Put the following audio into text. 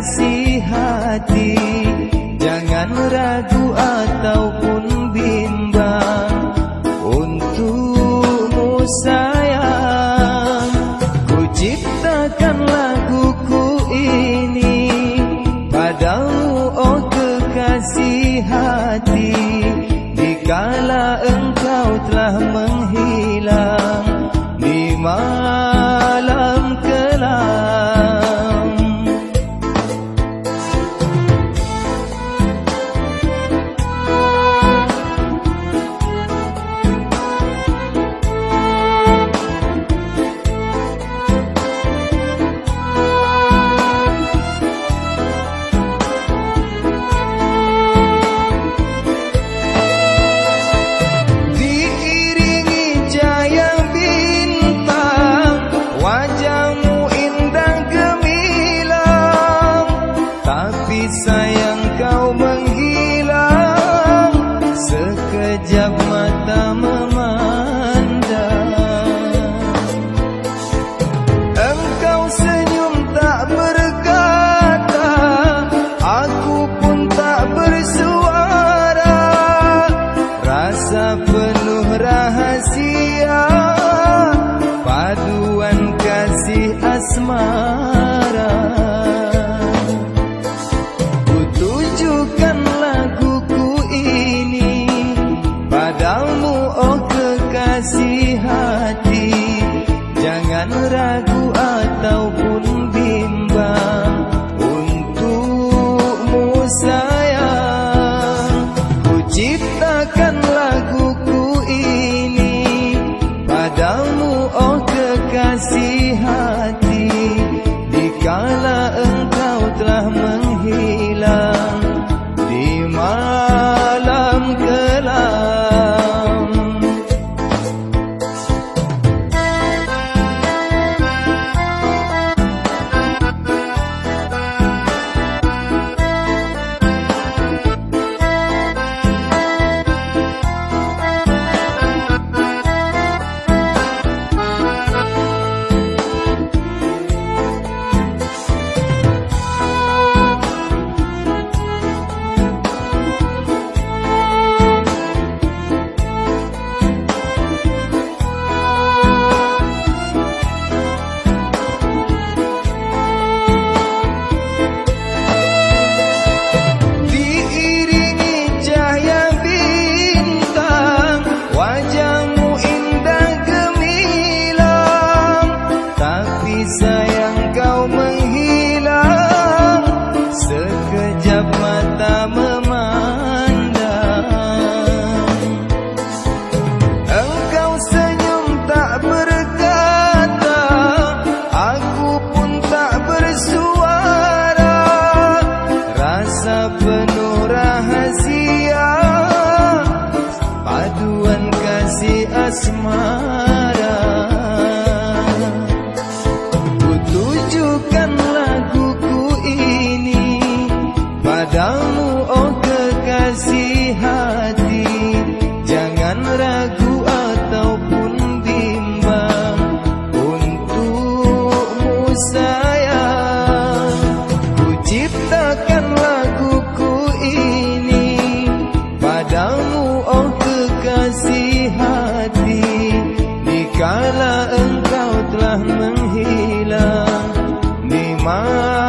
kasih hati. Jangan ragu ataupun bimbang. Untukmu sayang. Ku ciptakan laguku ini. Padamu oh kekasih hati. Dikala engkau telah menghilang Di mana mata kamu oh kekasih hati di kala padamu oh kekasih hati jangan ragu ataupun bimbang. Untukmu sayang ku ciptakan laguku ini. Padamu oh kekasih hati dikala engkau telah menghilang di mana